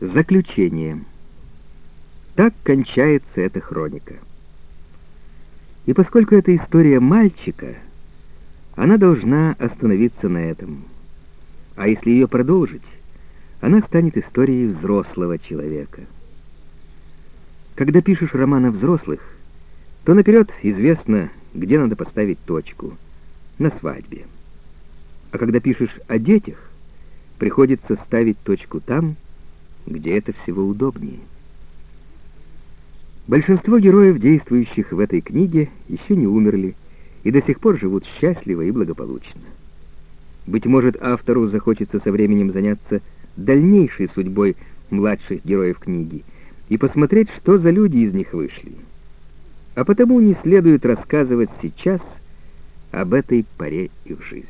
Заключение. Так кончается эта хроника. И поскольку это история мальчика, она должна остановиться на этом. А если ее продолжить, она станет историей взрослого человека. Когда пишешь роман о взрослых, то наперед известно, где надо поставить точку — на свадьбе. А когда пишешь о детях, приходится ставить точку там, где это всего удобнее. Большинство героев, действующих в этой книге, еще не умерли и до сих пор живут счастливо и благополучно. Быть может, автору захочется со временем заняться дальнейшей судьбой младших героев книги и посмотреть, что за люди из них вышли. А потому не следует рассказывать сейчас об этой поре их жизни.